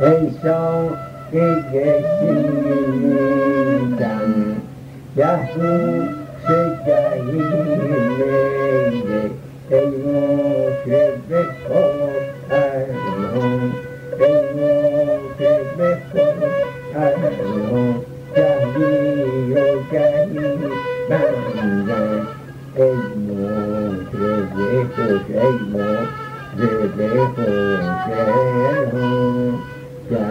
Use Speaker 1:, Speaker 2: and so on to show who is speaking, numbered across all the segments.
Speaker 1: thế sau cái kể sinh nghi rằng giá hư sẽ chạy về về. Tây ngô sẽ biết khó ai lòng tây ngô sẽ biết khó ai lòng cha đi rồi cha đi mang về tây ngô sẽ biết cô tây ngô về về cô sẽ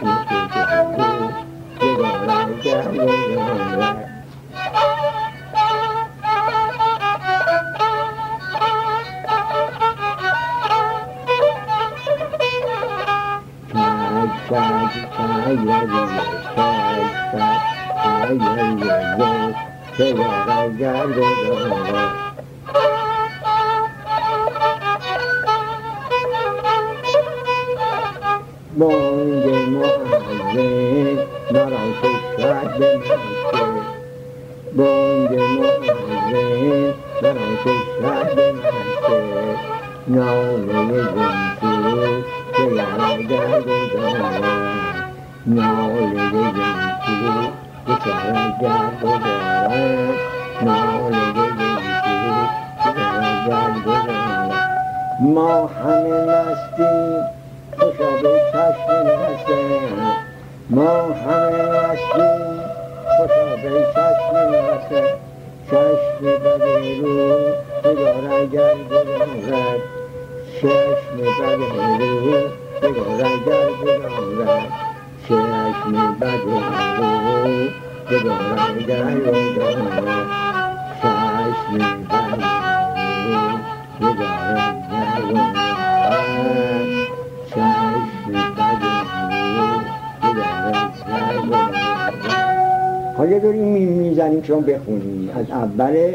Speaker 1: chị chị chị chị chị gần lại cha vô gần lại Hãy subscribe cho kênh Ghiền Mì Gõ Để không bỏ lỡ những video hấp dẫn ما همه مستیم خوشا به چشم نسه ما همه مستیم خوشا به چشم نسه چشم بد رو بدار اگر گذارد چشم بد رو بدار اگر گذارد چشم بد رو بدار اگر گذارد چشم بد رو بدار اگر گذارد چشم بد رو بدار اگر گذارد حالا داریم می‌زنیم شما بخونی از اول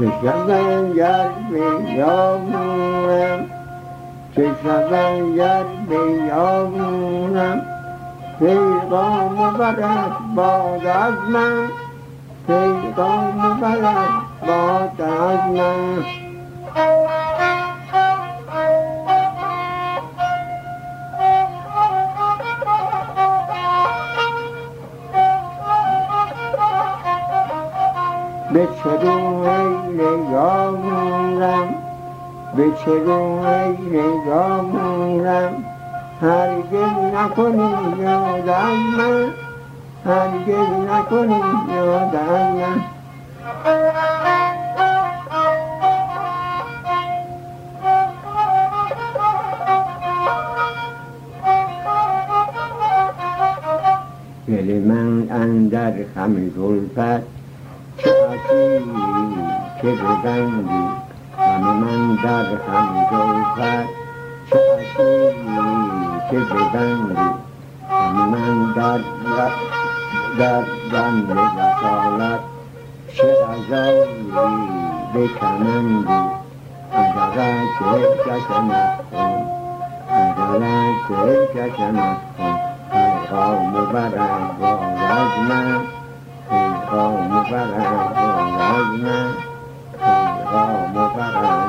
Speaker 1: چشم گرم یامونم چشم گرم یامونم پیغام برد باد از من پیغام باد از من به چه نگامونم به ای نگامونم هرگز نکنی یادم من. هرگز نکنی یادم من. دل من اندر خم زلفت چه که ببندی غم من در خم زلفت چه عجیب که ببندی. غم من در در بند وصالت چه غذایی به کمندی اگر که کن اگر که کن پیغام برم باید من. پیغام برم باید من. Rama no.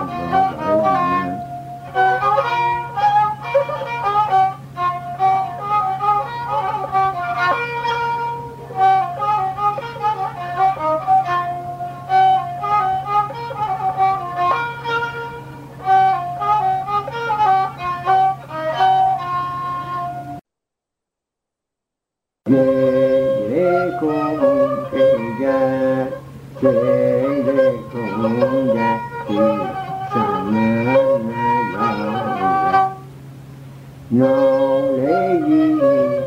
Speaker 1: ناله ای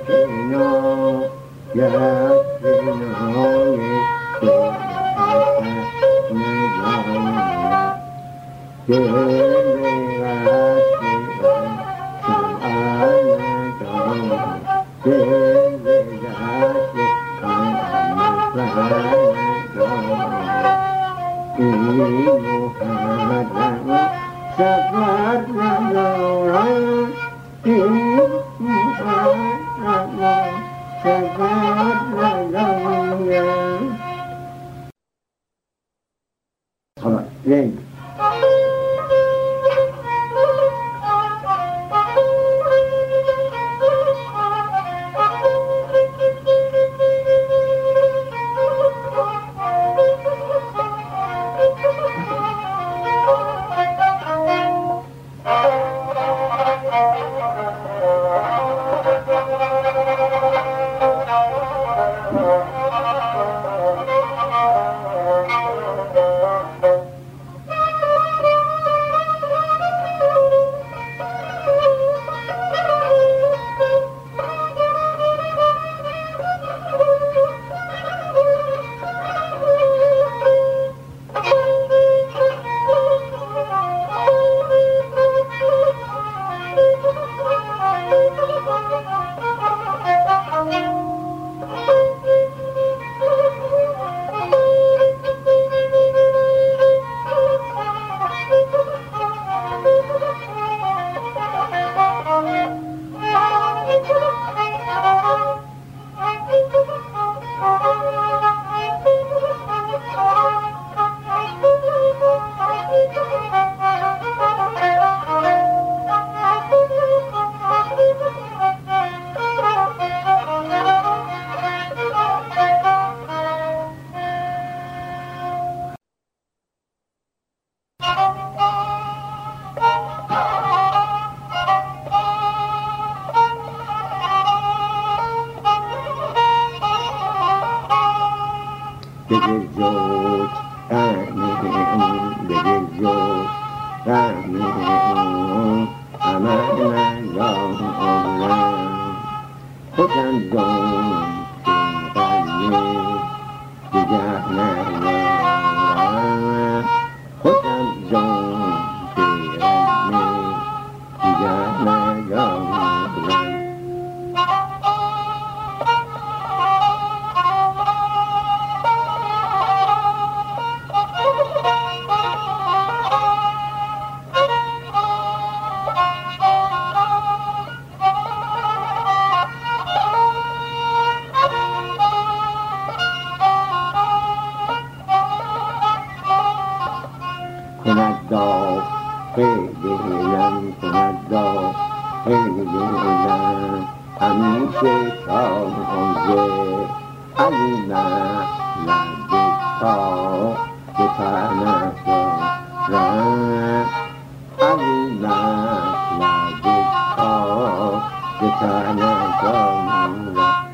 Speaker 1: که ناید به نای خودت نجاید گریه غصب سمن Mm-hmm. Oh.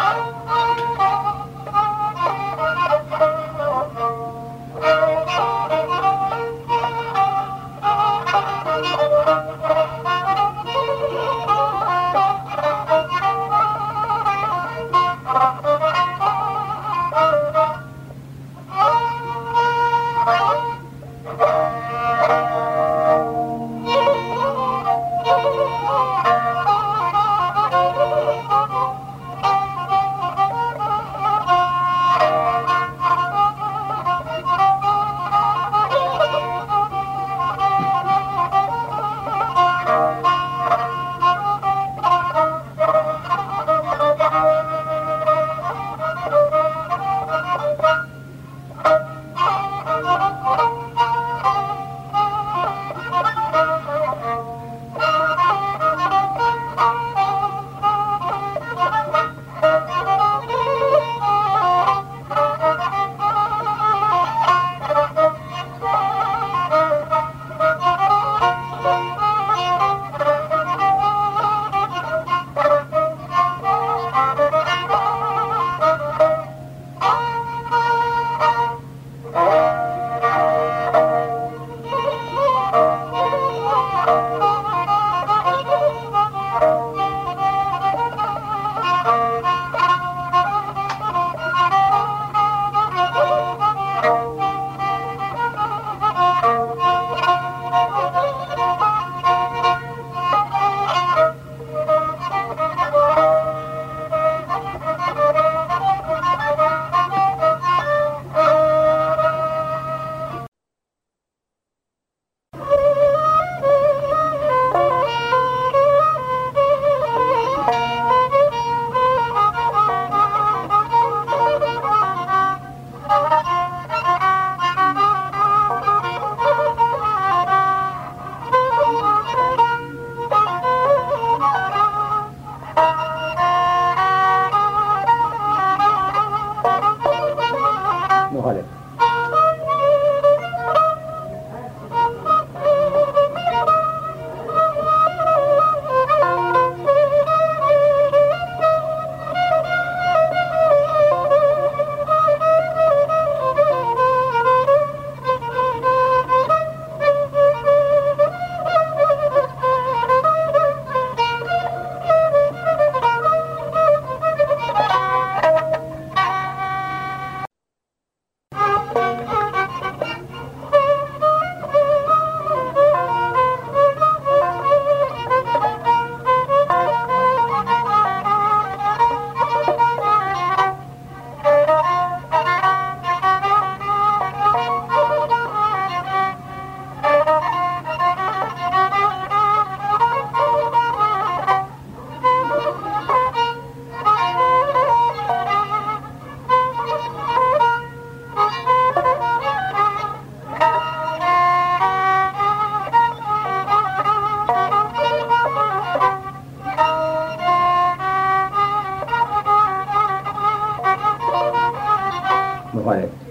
Speaker 1: давай.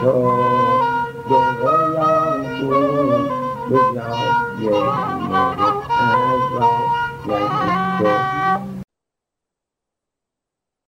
Speaker 1: sơ đồ vô nhau xuống bước nhau về